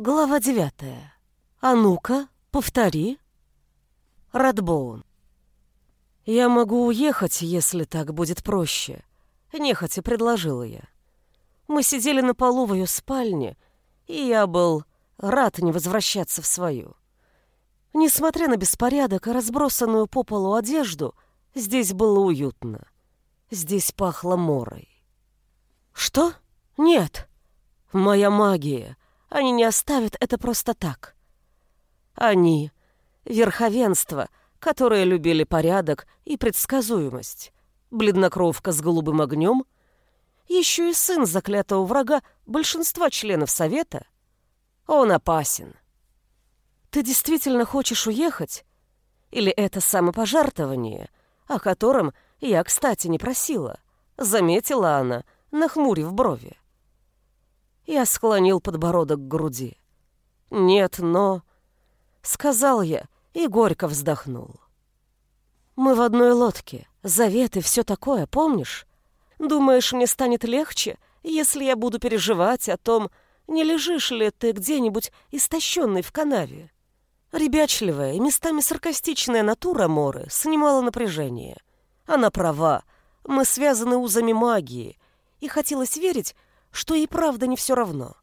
Глава девятая. А ну-ка, повтори. Радбоун. «Я могу уехать, если так будет проще», — нехотя предложила я. Мы сидели на полу в ее спальне, и я был рад не возвращаться в свою. Несмотря на беспорядок и разбросанную по полу одежду, здесь было уютно. Здесь пахло морой. «Что? Нет. Моя магия. Они не оставят это просто так. Они — верховенство, которые любили порядок и предсказуемость, бледнокровка с голубым огнем, еще и сын заклятого врага большинства членов Совета. Он опасен. Ты действительно хочешь уехать? Или это самопожертвование, о котором я, кстати, не просила? Заметила она, нахмурив брови. Я склонил подбородок к груди. «Нет, но...» Сказал я и горько вздохнул. «Мы в одной лодке, завет и все такое, помнишь? Думаешь, мне станет легче, если я буду переживать о том, не лежишь ли ты где-нибудь истощенный в канаве?» Ребячливая и местами саркастичная натура Моры снимала напряжение. Она права, мы связаны узами магии, и хотелось верить, что и правда не все равно.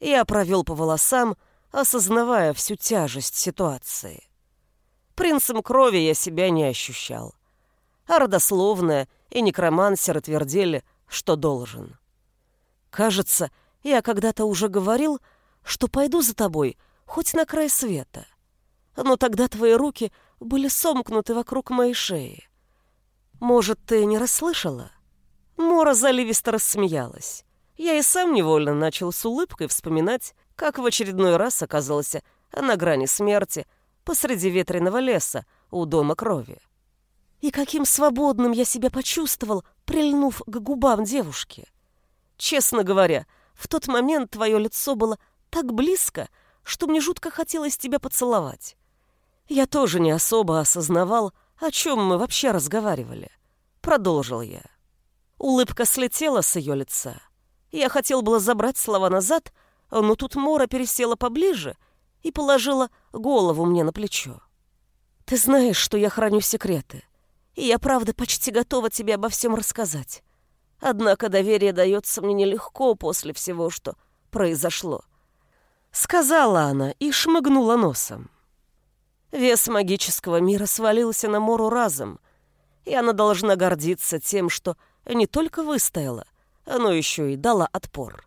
Я провел по волосам, осознавая всю тяжесть ситуации. Принцем крови я себя не ощущал. А родословная и некромансеры твердили, что должен. Кажется, я когда-то уже говорил, что пойду за тобой хоть на край света. Но тогда твои руки были сомкнуты вокруг моей шеи. Может, ты не расслышала? Мора заливисто рассмеялась. Я и сам невольно начал с улыбкой вспоминать, как в очередной раз оказался на грани смерти посреди ветреного леса у дома крови. И каким свободным я себя почувствовал, прильнув к губам девушки. Честно говоря, в тот момент твое лицо было так близко, что мне жутко хотелось тебя поцеловать. Я тоже не особо осознавал, о чем мы вообще разговаривали. Продолжил я. Улыбка слетела с ее лица. Я хотел было забрать слова назад, но тут Мора пересела поближе и положила голову мне на плечо. «Ты знаешь, что я храню секреты, и я, правда, почти готова тебе обо всем рассказать. Однако доверие дается мне нелегко после всего, что произошло». Сказала она и шмыгнула носом. Вес магического мира свалился на Мору разом, и она должна гордиться тем, что не только выстояла, оно еще и дало отпор.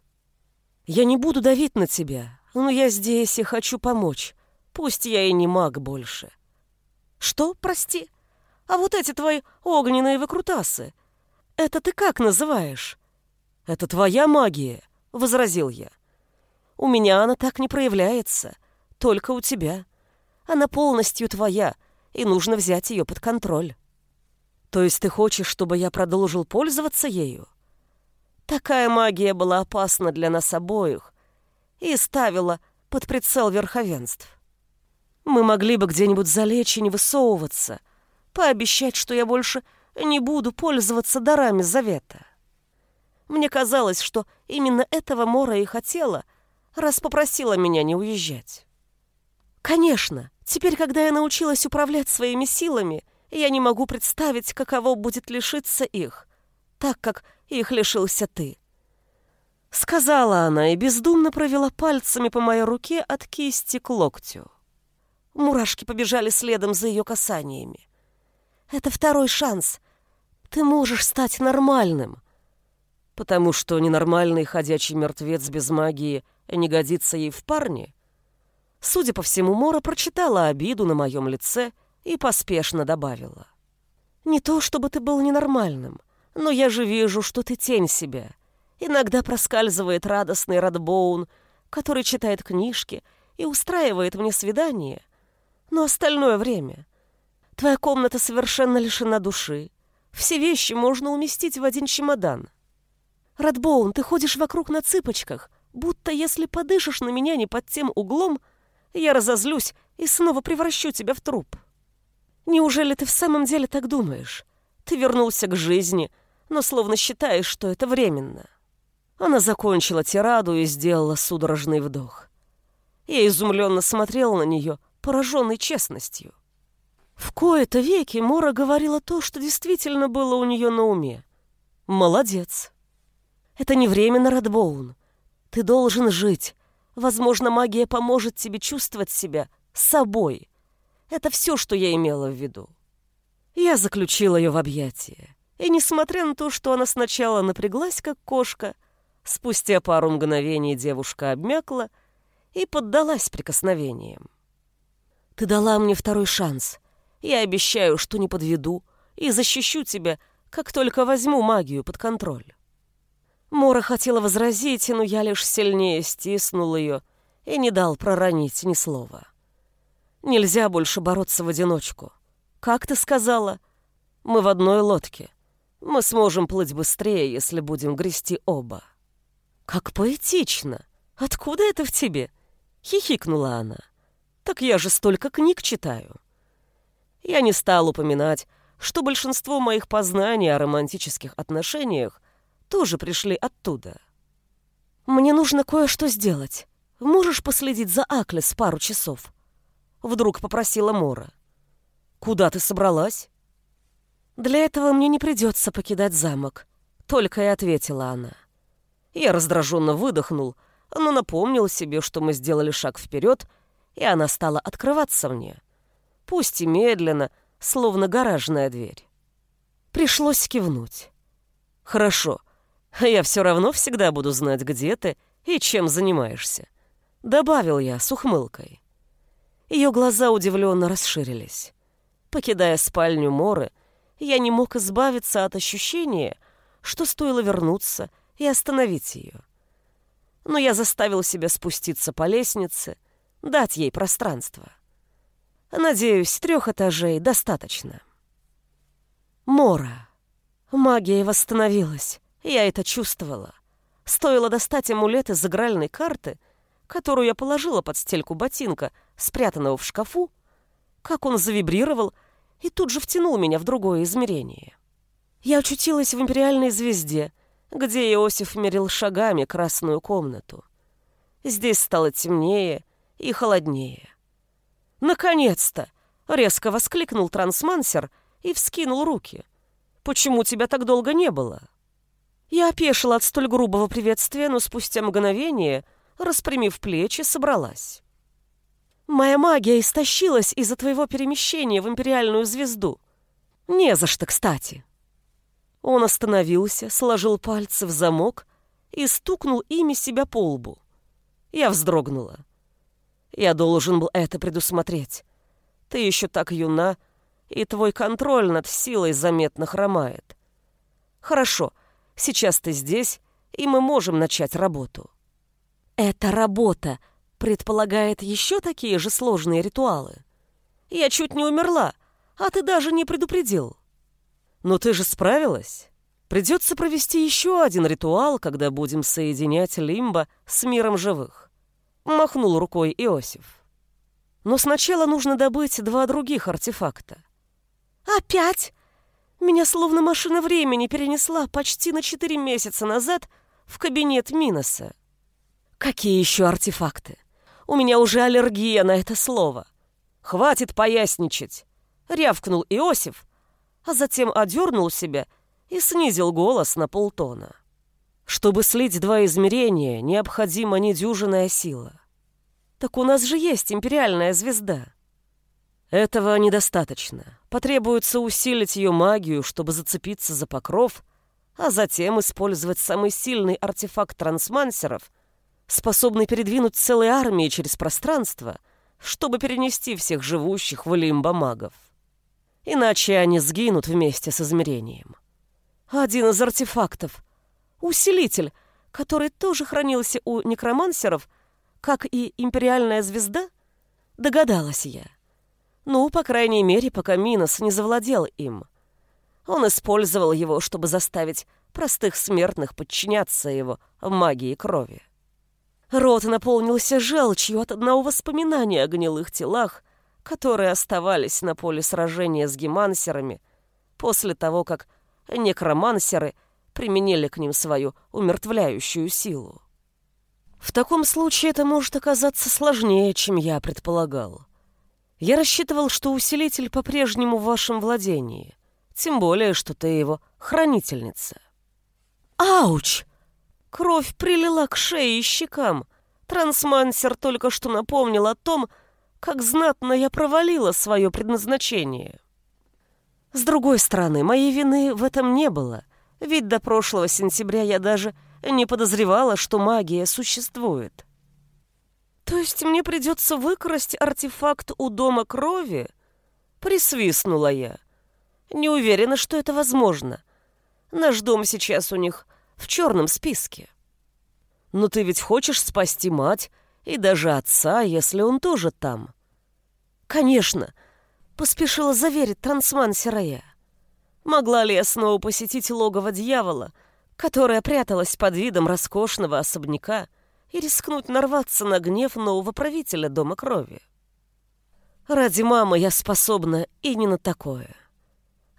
«Я не буду давить на тебя, но я здесь и хочу помочь. Пусть я и не маг больше». «Что, прости? А вот эти твои огненные выкрутасы, это ты как называешь?» «Это твоя магия», — возразил я. «У меня она так не проявляется, только у тебя. Она полностью твоя, и нужно взять ее под контроль». «То есть ты хочешь, чтобы я продолжил пользоваться ею?» Такая магия была опасна для нас обоих и ставила под прицел верховенств. Мы могли бы где-нибудь залечь и не высовываться, пообещать, что я больше не буду пользоваться дарами завета. Мне казалось, что именно этого Мора и хотела, раз попросила меня не уезжать. Конечно, теперь, когда я научилась управлять своими силами, я не могу представить, каково будет лишиться их, так как их лишился ты». Сказала она и бездумно провела пальцами по моей руке от кисти к локтю. Мурашки побежали следом за ее касаниями. «Это второй шанс. Ты можешь стать нормальным». Потому что ненормальный ходячий мертвец без магии не годится ей в парне? Судя по всему, Мора прочитала обиду на моем лице и поспешно добавила. «Не то, чтобы ты был ненормальным. Но я же вижу, что ты тень себя. Иногда проскальзывает радостный Радбоун, который читает книжки и устраивает мне свидание. Но остальное время... Твоя комната совершенно лишена души. Все вещи можно уместить в один чемодан. Радбоун, ты ходишь вокруг на цыпочках, будто если подышишь на меня не под тем углом, я разозлюсь и снова превращу тебя в труп. Неужели ты в самом деле так думаешь? Ты вернулся к жизни, но словно считаешь, что это временно. Она закончила тираду и сделала судорожный вдох. Я изумленно смотрел на нее, пораженный честностью. В кои-то веки Мора говорила то, что действительно было у нее на уме. Молодец. Это не временно, Радбоун. Ты должен жить. Возможно, магия поможет тебе чувствовать себя собой. Это все, что я имела в виду. Я заключила ее в объятия. И несмотря на то, что она сначала напряглась, как кошка, спустя пару мгновений девушка обмякла и поддалась прикосновениям. «Ты дала мне второй шанс. Я обещаю, что не подведу и защищу тебя, как только возьму магию под контроль». Мора хотела возразить, но я лишь сильнее стиснул ее и не дал проронить ни слова. Нельзя больше бороться в одиночку. Как ты сказала? Мы в одной лодке. Мы сможем плыть быстрее, если будем грести оба. Как поэтично! Откуда это в тебе? Хихикнула она. Так я же столько книг читаю. Я не стал упоминать, что большинство моих познаний о романтических отношениях тоже пришли оттуда. Мне нужно кое-что сделать. Можешь последить за Аклес пару часов? Вдруг попросила Мора. Куда ты собралась? Для этого мне не придется покидать замок, только и ответила она. Я раздраженно выдохнул, но напомнил себе, что мы сделали шаг вперед, и она стала открываться мне. Пусть и медленно, словно гаражная дверь. Пришлось кивнуть. «Хорошо, я все равно всегда буду знать, где ты и чем занимаешься», — добавил я с ухмылкой. Ее глаза удивленно расширились. Покидая спальню Моры, я не мог избавиться от ощущения, что стоило вернуться и остановить ее. Но я заставил себя спуститься по лестнице, дать ей пространство. Надеюсь, трех этажей достаточно. Мора. Магия восстановилась. Я это чувствовала. Стоило достать амулет из игральной карты, которую я положила под стельку ботинка, спрятанного в шкафу, как он завибрировал и тут же втянул меня в другое измерение. Я очутилась в империальной звезде, где Иосиф мерил шагами красную комнату. Здесь стало темнее и холоднее. «Наконец-то!» — резко воскликнул трансмансер и вскинул руки. «Почему тебя так долго не было?» Я опешила от столь грубого приветствия, но спустя мгновение, распрямив плечи, собралась. «Моя магия истощилась из-за твоего перемещения в империальную звезду. Не за что, кстати». Он остановился, сложил пальцы в замок и стукнул ими себя по лбу. Я вздрогнула. Я должен был это предусмотреть. Ты еще так юна, и твой контроль над силой заметно хромает. Хорошо, сейчас ты здесь, и мы можем начать работу. Эта работа предполагает еще такие же сложные ритуалы. Я чуть не умерла, а ты даже не предупредил. Но ты же справилась. Придется провести еще один ритуал, когда будем соединять Лимба с миром живых. Махнул рукой Иосиф. Но сначала нужно добыть два других артефакта. Опять? Меня словно машина времени перенесла почти на четыре месяца назад в кабинет Миноса. Какие еще артефакты? У меня уже аллергия на это слово. Хватит поясничать, рявкнул Иосиф, а затем одернул себя и снизил голос на полтона. Чтобы слить два измерения, необходима недюжинная сила. Так у нас же есть империальная звезда. Этого недостаточно. Потребуется усилить ее магию, чтобы зацепиться за покров, а затем использовать самый сильный артефакт трансмансеров, способный передвинуть целые армии через пространство, чтобы перенести всех живущих в лимбо магов. Иначе они сгинут вместе с измерением. Один из артефактов — усилитель, который тоже хранился у некромансеров, как и империальная звезда, догадалась я. Ну, по крайней мере, пока Минос не завладел им. Он использовал его, чтобы заставить простых смертных подчиняться его магии крови. Рот наполнился желчью от одного воспоминания о гнилых телах, которые оставались на поле сражения с гемансерами после того, как некромансеры применили к ним свою умертвляющую силу. В таком случае это может оказаться сложнее, чем я предполагал. Я рассчитывал, что усилитель по-прежнему в вашем владении, тем более, что ты его хранительница. Ауч! Кровь прилила к шее и щекам. Трансмансер только что напомнил о том, как знатно я провалила свое предназначение. С другой стороны, моей вины в этом не было, ведь до прошлого сентября я даже не подозревала, что магия существует. То есть мне придется выкрасть артефакт у Дома Крови? Присвистнула я. Не уверена, что это возможно. Наш дом сейчас у них в черном списке. Но ты ведь хочешь спасти мать и даже отца, если он тоже там. Конечно, поспешила заверить трансмансера я. Могла ли я снова посетить логово дьявола, которое пряталось под видом роскошного особняка, и рискнуть нарваться на гнев нового правителя Дома Крови? Ради мамы я способна и не на такое.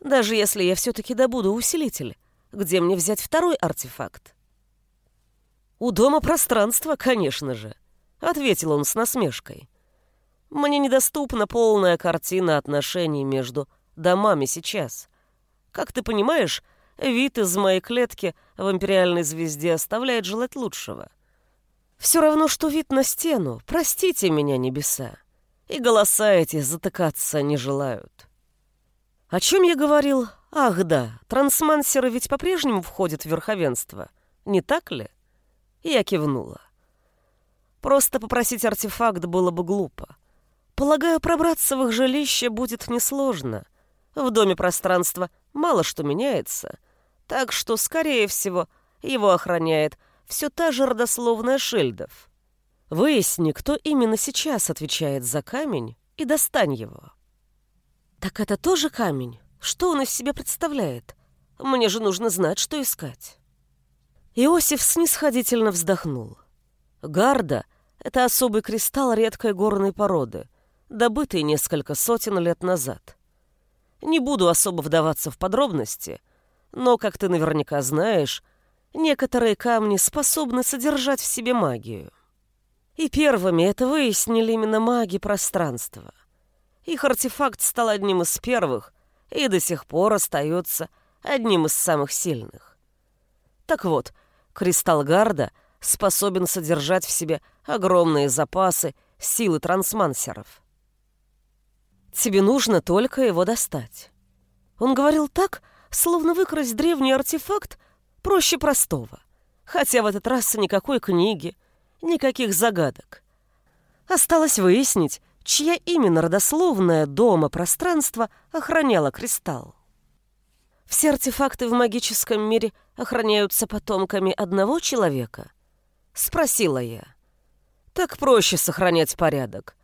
Даже если я все-таки добуду усилитель, где мне взять второй артефакт? «У дома пространство, конечно же», — ответил он с насмешкой. «Мне недоступна полная картина отношений между домами сейчас. Как ты понимаешь, вид из моей клетки в империальной звезде оставляет желать лучшего. Все равно, что вид на стену, простите меня, небеса. И голоса эти затыкаться не желают». О чем я говорил? Ах да, трансмансеры ведь по-прежнему входят в верховенство, не так ли? Я кивнула. Просто попросить артефакт было бы глупо. Полагаю, пробраться в их жилище будет несложно. В доме пространства мало что меняется, так что, скорее всего, его охраняет все та же родословная Шильдов. Выясни, кто именно сейчас отвечает за камень, и достань его. Так это тоже камень? Что он из себя представляет? Мне же нужно знать, что искать. Иосиф снисходительно вздохнул. Гарда — это особый кристалл редкой горной породы, добытый несколько сотен лет назад. Не буду особо вдаваться в подробности, но, как ты наверняка знаешь, некоторые камни способны содержать в себе магию. И первыми это выяснили именно маги пространства. Их артефакт стал одним из первых, и до сих пор остается одним из самых сильных. Так вот, кристалл Гарда способен содержать в себе огромные запасы силы трансмансеров. Тебе нужно только его достать. Он говорил так, словно выкрасть древний артефакт проще простого. Хотя в этот раз никакой книги, никаких загадок. Осталось выяснить, чья именно родословная дома пространства охраняла кристалл. Все артефакты в магическом мире охраняются потомками одного человека? Спросила я. Так проще сохранять порядок.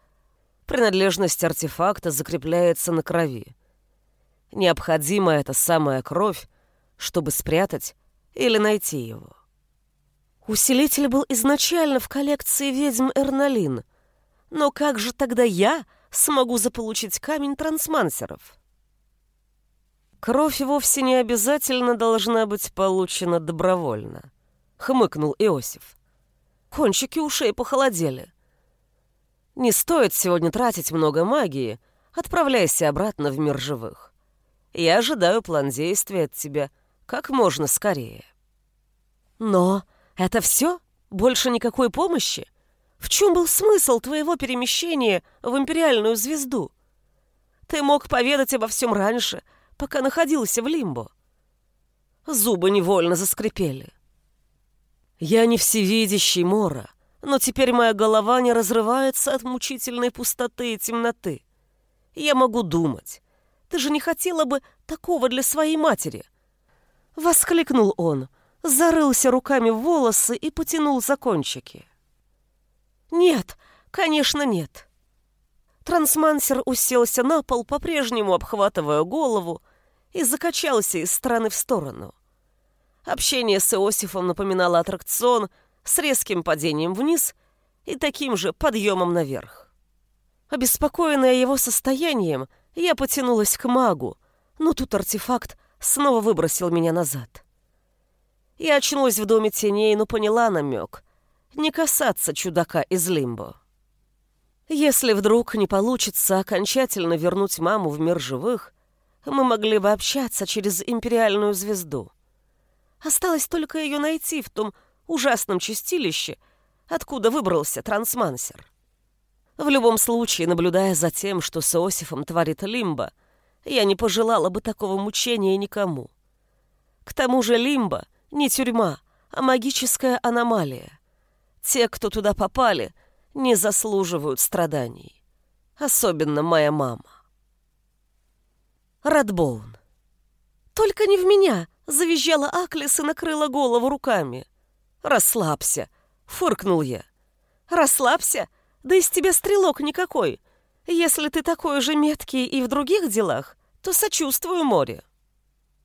Принадлежность артефакта закрепляется на крови. Необходима эта самая кровь, чтобы спрятать или найти его. Усилитель был изначально в коллекции ведьм Эрналин — но как же тогда я смогу заполучить камень трансмансеров? Кровь вовсе не обязательно должна быть получена добровольно, хмыкнул Иосиф. Кончики ушей похолодели. Не стоит сегодня тратить много магии, отправляйся обратно в мир живых. Я ожидаю план действия от тебя как можно скорее. Но это все? Больше никакой помощи? В чем был смысл твоего перемещения в империальную звезду? Ты мог поведать обо всем раньше, пока находился в Лимбо. Зубы невольно заскрипели. Я не всевидящий, Мора, но теперь моя голова не разрывается от мучительной пустоты и темноты. Я могу думать. Ты же не хотела бы такого для своей матери. Воскликнул он, зарылся руками в волосы и потянул за кончики. «Нет, конечно, нет». Трансмансер уселся на пол, по-прежнему обхватывая голову, и закачался из стороны в сторону. Общение с Иосифом напоминало аттракцион с резким падением вниз и таким же подъемом наверх. Обеспокоенная его состоянием, я потянулась к магу, но тут артефакт снова выбросил меня назад. Я очнулась в доме теней, но поняла намек не касаться чудака из Лимбо. Если вдруг не получится окончательно вернуть маму в мир живых, мы могли бы общаться через империальную звезду. Осталось только ее найти в том ужасном чистилище, откуда выбрался трансмансер. В любом случае, наблюдая за тем, что с Иосифом творит Лимба, я не пожелала бы такого мучения никому. К тому же Лимба не тюрьма, а магическая аномалия. Те, кто туда попали — не заслуживают страданий. Особенно моя мама. Радбоун. «Только не в меня!» — завизжала Аклис и накрыла голову руками. «Расслабься!» — фыркнул я. «Расслабься? Да из тебя стрелок никакой. Если ты такой же меткий и в других делах, то сочувствую море».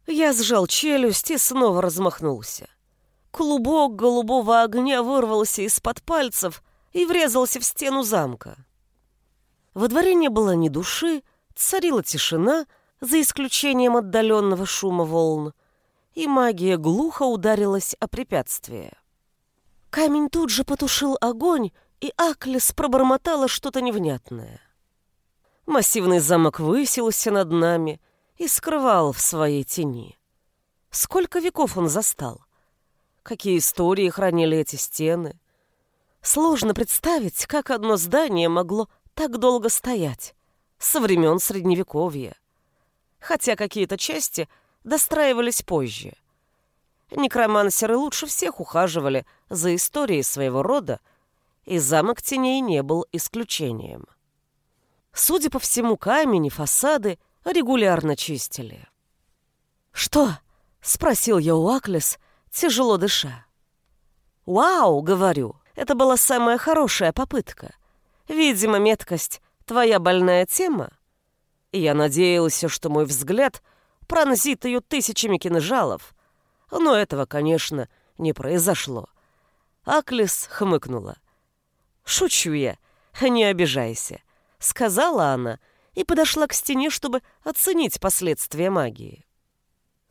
Я сжал челюсть и снова размахнулся. Клубок голубого огня вырвался из-под пальцев и врезался в стену замка. Во дворе не было ни души, царила тишина, за исключением отдаленного шума волн, и магия глухо ударилась о препятствие. Камень тут же потушил огонь, и Аклес пробормотала что-то невнятное. Массивный замок высился над нами и скрывал в своей тени. Сколько веков он застал? Какие истории хранили эти стены? Сложно представить, как одно здание могло так долго стоять, со времен Средневековья. Хотя какие-то части достраивались позже. Некромансеры лучше всех ухаживали за историей своего рода, и замок теней не был исключением. Судя по всему, камень фасады регулярно чистили. «Что?» — спросил я у Аклес, тяжело дыша. «Вау!» — говорю. Это была самая хорошая попытка. Видимо, меткость — твоя больная тема. Я надеялся, что мой взгляд пронзит ее тысячами кинжалов. Но этого, конечно, не произошло. Аклис хмыкнула. «Шучу я, не обижайся», — сказала она и подошла к стене, чтобы оценить последствия магии.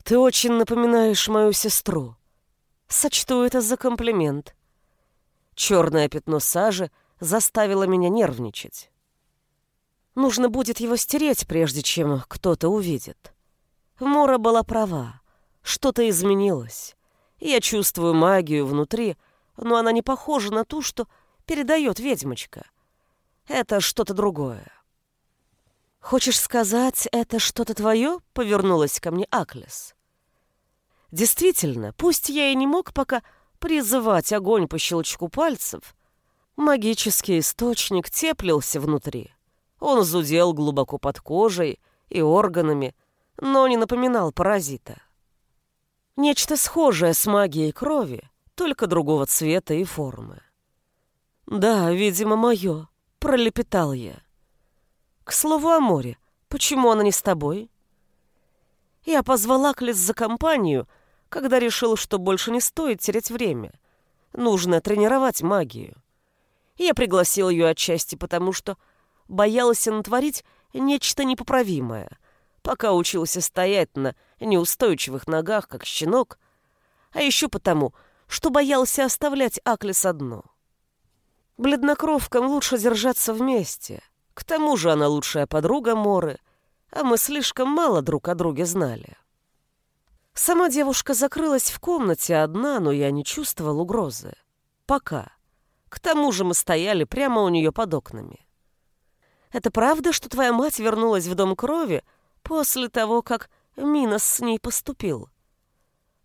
«Ты очень напоминаешь мою сестру. Сочту это за комплимент. Черное пятно сажи заставило меня нервничать. Нужно будет его стереть, прежде чем кто-то увидит. Мора была права. Что-то изменилось. Я чувствую магию внутри, но она не похожа на ту, что передает ведьмочка. Это что-то другое. «Хочешь сказать, это что-то твое?» — повернулась ко мне Аклес. Действительно, пусть я и не мог пока призывать огонь по щелчку пальцев, магический источник теплился внутри. Он зудел глубоко под кожей и органами, но не напоминал паразита. Нечто схожее с магией крови, только другого цвета и формы. «Да, видимо, мое», — пролепетал я. «К слову о море, почему она не с тобой?» Я позвала Клис за компанию — когда решил, что больше не стоит терять время. Нужно тренировать магию. Я пригласил ее отчасти потому, что боялся натворить нечто непоправимое, пока учился стоять на неустойчивых ногах, как щенок, а еще потому, что боялся оставлять Аклис одну. Бледнокровкам лучше держаться вместе. К тому же она лучшая подруга Моры, а мы слишком мало друг о друге знали. Сама девушка закрылась в комнате одна, но я не чувствовал угрозы. Пока. К тому же мы стояли прямо у нее под окнами. «Это правда, что твоя мать вернулась в Дом Крови после того, как Минос с ней поступил?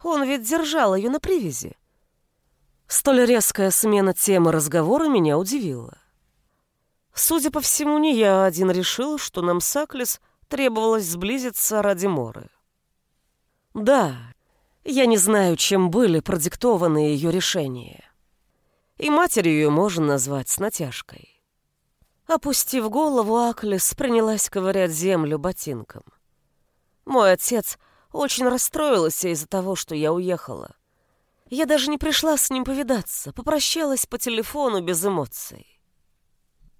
Он ведь держал ее на привязи». Столь резкая смена темы разговора меня удивила. Судя по всему, не я один решил, что нам с Аклис требовалось сблизиться ради Моры. Да, я не знаю, чем были продиктованы ее решения. И матерью ее можно назвать с натяжкой. Опустив голову, Аклес принялась ковырять землю ботинком. Мой отец очень расстроился из-за того, что я уехала. Я даже не пришла с ним повидаться, попрощалась по телефону без эмоций.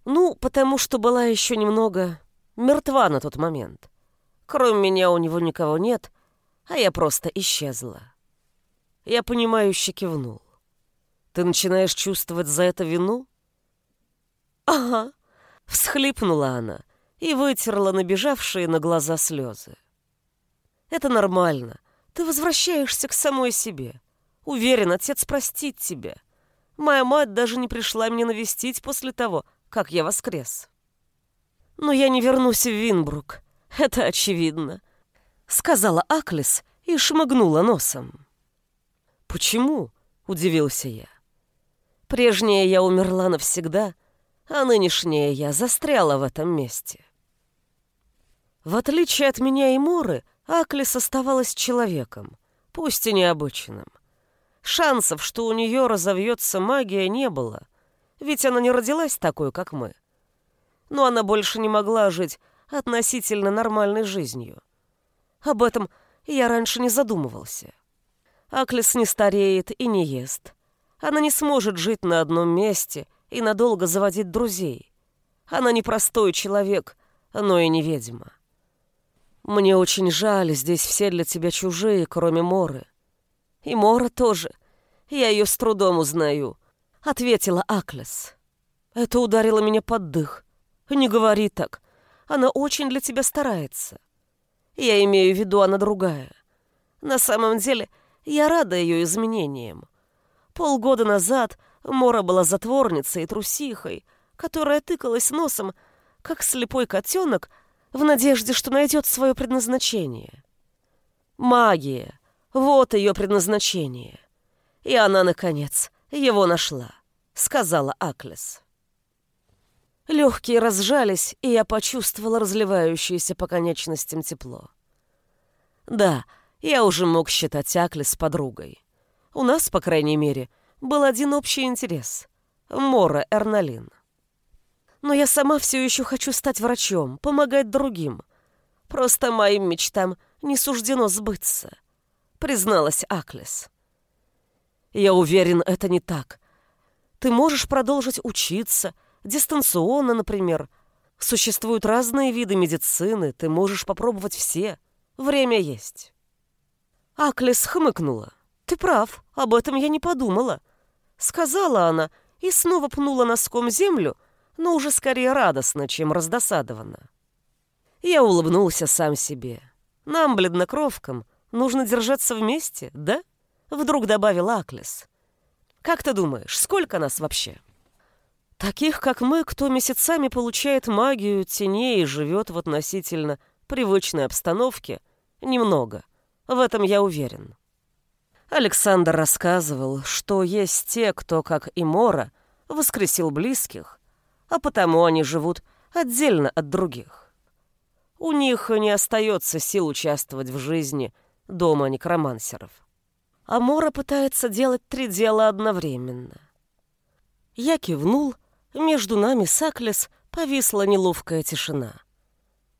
Ну, потому что была еще немного мертва на тот момент. Кроме меня у него никого нет — а я просто исчезла. Я понимающе кивнул. Ты начинаешь чувствовать за это вину? Ага, всхлипнула она и вытерла набежавшие на глаза слезы. Это нормально. Ты возвращаешься к самой себе. Уверен, отец простит тебя. Моя мать даже не пришла меня навестить после того, как я воскрес. Но я не вернусь в Винбрук. Это очевидно, сказала Аклис и шмыгнула носом. Почему? удивился я. Прежняя я умерла навсегда, а нынешняя я застряла в этом месте. В отличие от меня и Моры, Аклис оставалась человеком, пусть и необычным. Шансов, что у нее разовьется магия, не было, ведь она не родилась такой, как мы. Но она больше не могла жить относительно нормальной жизнью. Об этом я раньше не задумывался. Аклис не стареет и не ест. Она не сможет жить на одном месте и надолго заводить друзей. Она не простой человек, но и не ведьма. Мне очень жаль, здесь все для тебя чужие, кроме Моры. И Мора тоже. Я ее с трудом узнаю, — ответила Аклес. Это ударило меня под дых. Не говори так. Она очень для тебя старается. Я имею в виду, она другая. На самом деле, я рада ее изменениям. Полгода назад Мора была затворницей и трусихой, которая тыкалась носом, как слепой котенок, в надежде, что найдет свое предназначение. Магия — вот ее предназначение. И она, наконец, его нашла, сказала Аклес. Легкие разжались, и я почувствовала разливающееся по конечностям тепло. Да, я уже мог считать Аклес подругой. У нас, по крайней мере, был один общий интерес — Мора Эрналин. Но я сама все еще хочу стать врачом, помогать другим. Просто моим мечтам не суждено сбыться», — призналась Аклес. «Я уверен, это не так. Ты можешь продолжить учиться, дистанционно, например. Существуют разные виды медицины, ты можешь попробовать все. Время есть». Аклес хмыкнула. «Ты прав, об этом я не подумала», — сказала она и снова пнула носком землю, но уже скорее радостно, чем раздосадованно. Я улыбнулся сам себе. Нам, бледнокровкам, нужно держаться вместе, да? Вдруг добавил Аклес. Как ты думаешь, сколько нас вообще? Таких, как мы, кто месяцами получает магию теней и живет в относительно привычной обстановке, немного. В этом я уверен. Александр рассказывал, что есть те, кто, как и Мора, воскресил близких, а потому они живут отдельно от других. У них не остается сил участвовать в жизни дома некромансеров. А Мора пытается делать три дела одновременно. Я кивнул, между нами с Аклес повисла неловкая тишина.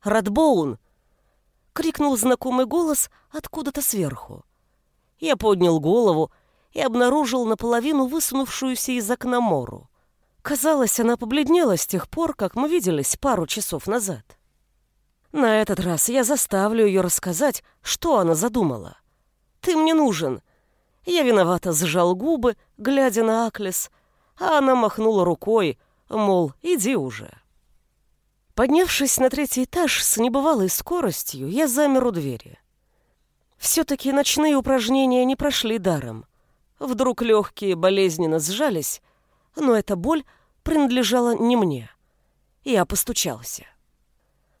«Радбоун!» — крикнул знакомый голос откуда-то сверху. Я поднял голову и обнаружил наполовину высунувшуюся из окна Мору. Казалось, она побледнела с тех пор, как мы виделись пару часов назад. На этот раз я заставлю ее рассказать, что она задумала. «Ты мне нужен». Я виновато сжал губы, глядя на Аклес, а она махнула рукой, мол, иди уже. Поднявшись на третий этаж с небывалой скоростью, я замер у двери. Все-таки ночные упражнения не прошли даром. Вдруг легкие болезненно сжались, но эта боль принадлежала не мне. Я постучался.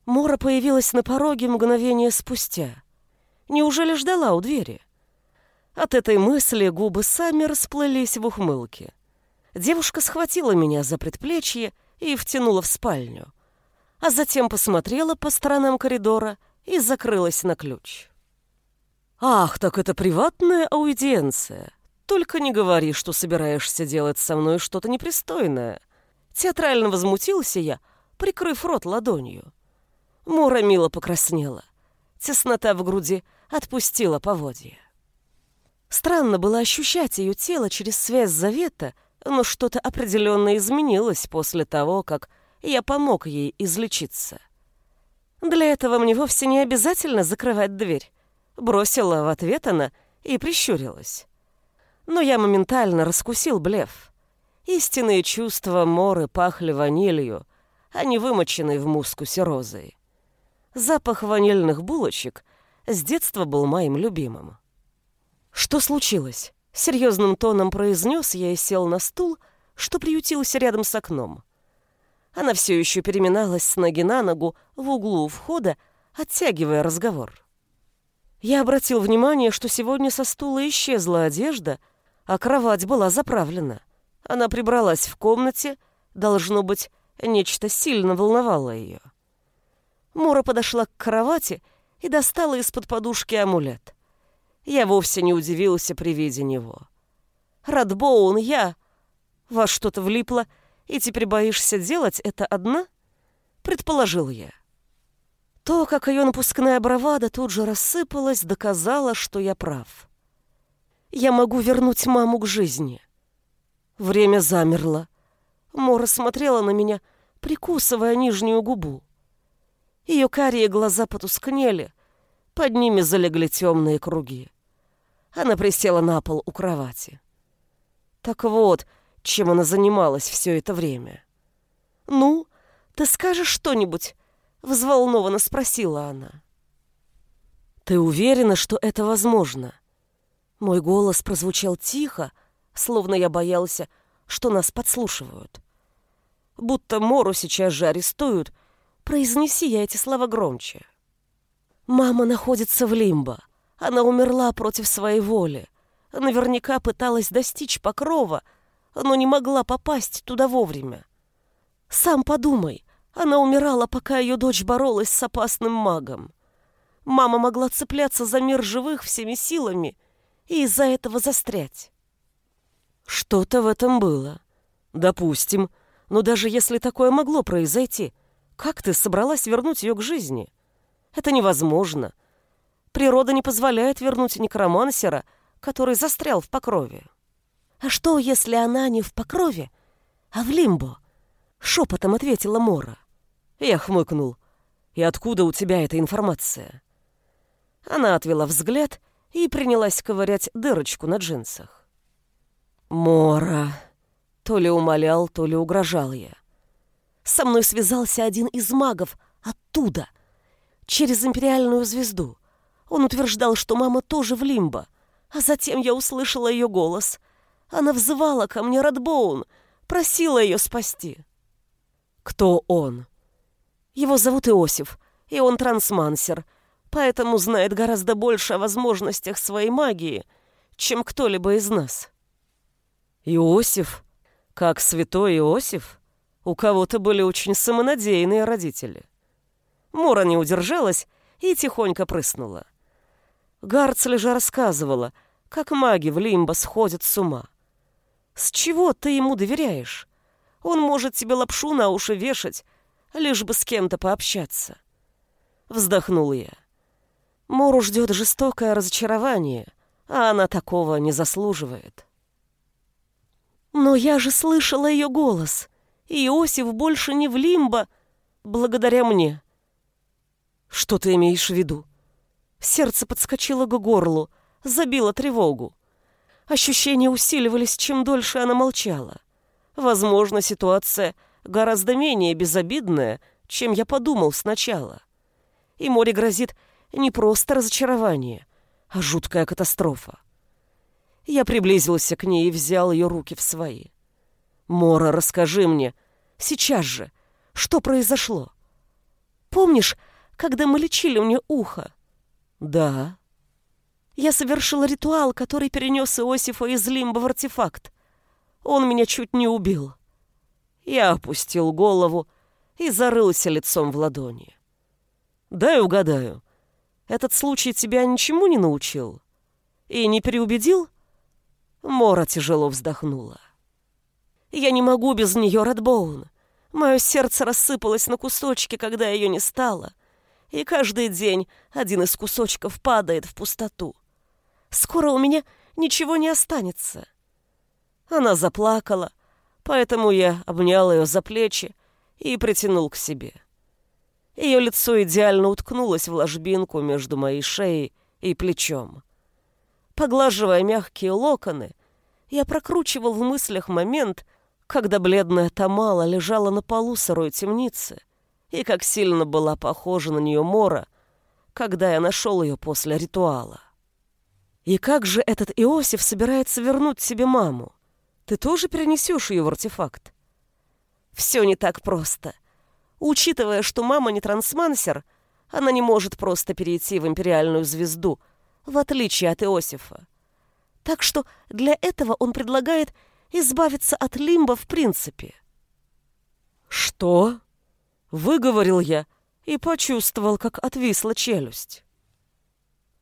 Мора появилась на пороге мгновение спустя. Неужели ждала у двери? От этой мысли губы сами расплылись в ухмылке. Девушка схватила меня за предплечье и втянула в спальню, а затем посмотрела по сторонам коридора и закрылась на ключ. «Ах, так это приватная аудиенция!» Только не говори, что собираешься делать со мной что-то непристойное. Театрально возмутился я, прикрыв рот ладонью. Мора мило покраснела. Теснота в груди отпустила поводья. Странно было ощущать ее тело через связь завета, но что-то определенно изменилось после того, как я помог ей излечиться. Для этого мне вовсе не обязательно закрывать дверь. Бросила в ответ она и прищурилась. Но я моментально раскусил блеф. Истинные чувства Моры пахли ванилью, а не вымоченной в мускусе розой. Запах ванильных булочек с детства был моим любимым. «Что случилось?» — серьезным тоном произнес я и сел на стул, что приютился рядом с окном. Она все еще переминалась с ноги на ногу в углу у входа, оттягивая разговор. Я обратил внимание, что сегодня со стула исчезла одежда, а кровать была заправлена. Она прибралась в комнате, должно быть, нечто сильно волновало ее. Мура подошла к кровати и достала из-под подушки амулет. Я вовсе не удивился при виде него. «Радбоун, я...» «Во что-то влипло, и теперь боишься делать это одна?» Предположил я. То, как ее напускная бравада тут же рассыпалась, доказало, что я прав. Я могу вернуть маму к жизни. Время замерло. Мора смотрела на меня, прикусывая нижнюю губу. Ее карие глаза потускнели, под ними залегли темные круги. Она присела на пол у кровати. Так вот, чем она занималась все это время. «Ну, ты скажешь что-нибудь?» — взволнованно спросила она. «Ты уверена, что это возможно?» Мой голос прозвучал тихо, словно я боялся, что нас подслушивают. Будто Мору сейчас же арестуют, произнеси я эти слова громче. Мама находится в лимбо. Она умерла против своей воли. Наверняка пыталась достичь покрова, но не могла попасть туда вовремя. Сам подумай, она умирала, пока ее дочь боролась с опасным магом. Мама могла цепляться за мир живых всеми силами и из-за этого застрять. Что-то в этом было. Допустим, но даже если такое могло произойти, как ты собралась вернуть ее к жизни? Это невозможно. Природа не позволяет вернуть некромансера, который застрял в покрове. А что, если она не в покрове, а в лимбо? Шепотом ответила Мора. Я хмыкнул. И откуда у тебя эта информация? Она отвела взгляд и принялась ковырять дырочку на джинсах. Мора. То ли умолял, то ли угрожал я. Со мной связался один из магов оттуда, через империальную звезду. Он утверждал, что мама тоже в лимбо. А затем я услышала ее голос. Она взывала ко мне Радбоун, просила ее спасти. Кто он? Его зовут Иосиф, и он трансмансер, поэтому знает гораздо больше о возможностях своей магии, чем кто-либо из нас. Иосиф? Как святой Иосиф? У кого-то были очень самонадеянные родители. Мора не удержалась и тихонько прыснула. Гарцель же рассказывала, как маги в Лимбо сходят с ума. С чего ты ему доверяешь? Он может тебе лапшу на уши вешать, лишь бы с кем-то пообщаться. Вздохнул я. Мору ждет жестокое разочарование, а она такого не заслуживает. Но я же слышала ее голос, и Иосиф больше не в лимбо, благодаря мне. Что ты имеешь в виду? Сердце подскочило к горлу, забило тревогу. Ощущения усиливались, чем дольше она молчала. Возможно, ситуация гораздо менее безобидная, чем я подумал сначала. И море грозит не просто разочарование, а жуткая катастрофа. Я приблизился к ней и взял ее руки в свои. «Мора, расскажи мне, сейчас же, что произошло? Помнишь, когда мы лечили мне ухо?» «Да». «Я совершила ритуал, который перенес Иосифа из Лимба в артефакт. Он меня чуть не убил». Я опустил голову и зарылся лицом в ладони. «Дай угадаю, этот случай тебя ничему не научил? И не переубедил?» Мора тяжело вздохнула. «Я не могу без нее, Радбоун. Мое сердце рассыпалось на кусочки, когда ее не стало и каждый день один из кусочков падает в пустоту. Скоро у меня ничего не останется. Она заплакала, поэтому я обнял ее за плечи и притянул к себе. Ее лицо идеально уткнулось в ложбинку между моей шеей и плечом. Поглаживая мягкие локоны, я прокручивал в мыслях момент, когда бледная Тамала лежала на полу сырой темницы, и как сильно была похожа на нее Мора, когда я нашел ее после ритуала. И как же этот Иосиф собирается вернуть себе маму? Ты тоже перенесешь ее в артефакт? Все не так просто. Учитывая, что мама не трансмансер, она не может просто перейти в империальную звезду, в отличие от Иосифа. Так что для этого он предлагает избавиться от лимба в принципе. «Что?» — выговорил я и почувствовал, как отвисла челюсть.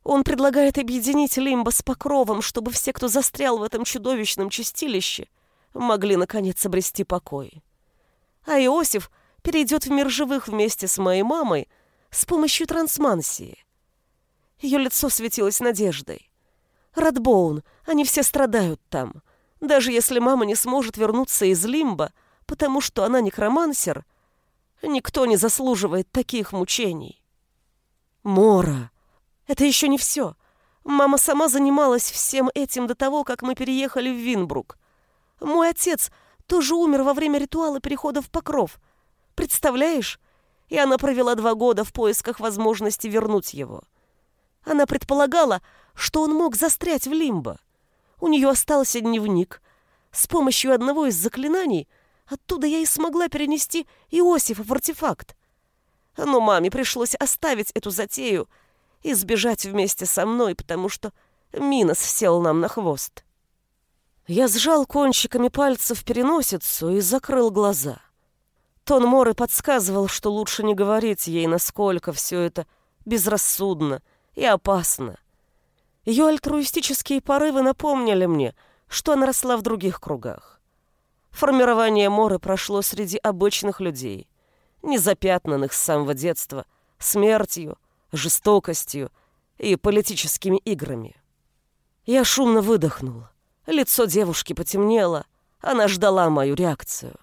Он предлагает объединить Лимба с Покровом, чтобы все, кто застрял в этом чудовищном чистилище, могли, наконец, обрести покой. А Иосиф перейдет в мир живых вместе с моей мамой с помощью трансмансии. Ее лицо светилось надеждой. Радбоун, они все страдают там. Даже если мама не сможет вернуться из Лимба, потому что она некромансер, никто не заслуживает таких мучений. Мора, это еще не все. Мама сама занималась всем этим до того, как мы переехали в Винбрук. Мой отец тоже умер во время ритуала перехода в Покров. Представляешь? И она провела два года в поисках возможности вернуть его. Она предполагала, что он мог застрять в лимбо. У нее остался дневник. С помощью одного из заклинаний оттуда я и смогла перенести Иосифа в артефакт. Но маме пришлось оставить эту затею — и сбежать вместе со мной, потому что Минос сел нам на хвост. Я сжал кончиками пальцев переносицу и закрыл глаза. Тон Моры подсказывал, что лучше не говорить ей, насколько все это безрассудно и опасно. Ее альтруистические порывы напомнили мне, что она росла в других кругах. Формирование Моры прошло среди обычных людей, незапятнанных с самого детства, смертью, жестокостью и политическими играми. Я шумно выдохнул. Лицо девушки потемнело. Она ждала мою реакцию.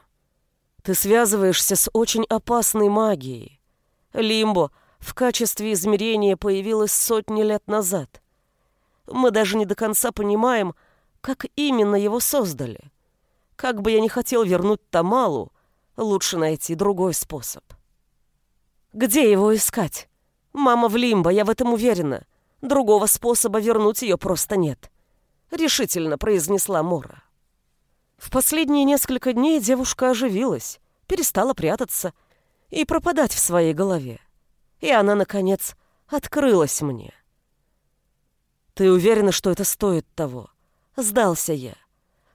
Ты связываешься с очень опасной магией. Лимбо в качестве измерения появилось сотни лет назад. Мы даже не до конца понимаем, как именно его создали. Как бы я ни хотел вернуть Тамалу, лучше найти другой способ. Где его искать? Мама в лимбо, я в этом уверена. Другого способа вернуть ее просто нет. Решительно произнесла Мора. В последние несколько дней девушка оживилась, перестала прятаться и пропадать в своей голове. И она, наконец, открылась мне. «Ты уверена, что это стоит того?» Сдался я.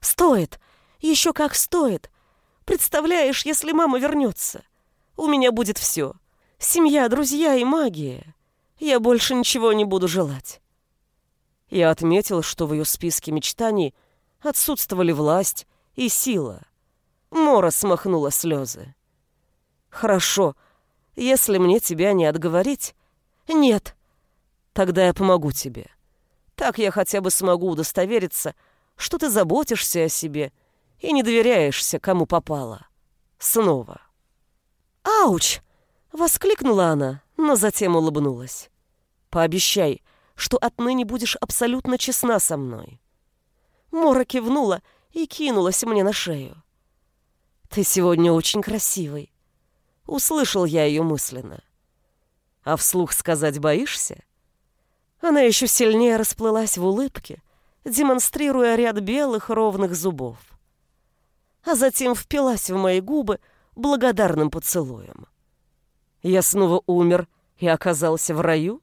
«Стоит! Еще как стоит! Представляешь, если мама вернется, у меня будет все. Семья, друзья и магия. Я больше ничего не буду желать. Я отметил, что в ее списке мечтаний отсутствовали власть и сила. Мора смахнула слезы. «Хорошо, если мне тебя не отговорить...» «Нет». «Тогда я помогу тебе. Так я хотя бы смогу удостовериться, что ты заботишься о себе и не доверяешься, кому попало. Снова». «Ауч!» Воскликнула она, но затем улыбнулась. «Пообещай, что отныне будешь абсолютно честна со мной». Мора кивнула и кинулась мне на шею. «Ты сегодня очень красивый», — услышал я ее мысленно. «А вслух сказать боишься?» Она еще сильнее расплылась в улыбке, демонстрируя ряд белых ровных зубов. А затем впилась в мои губы благодарным поцелуем. Я снова умер и оказался в раю?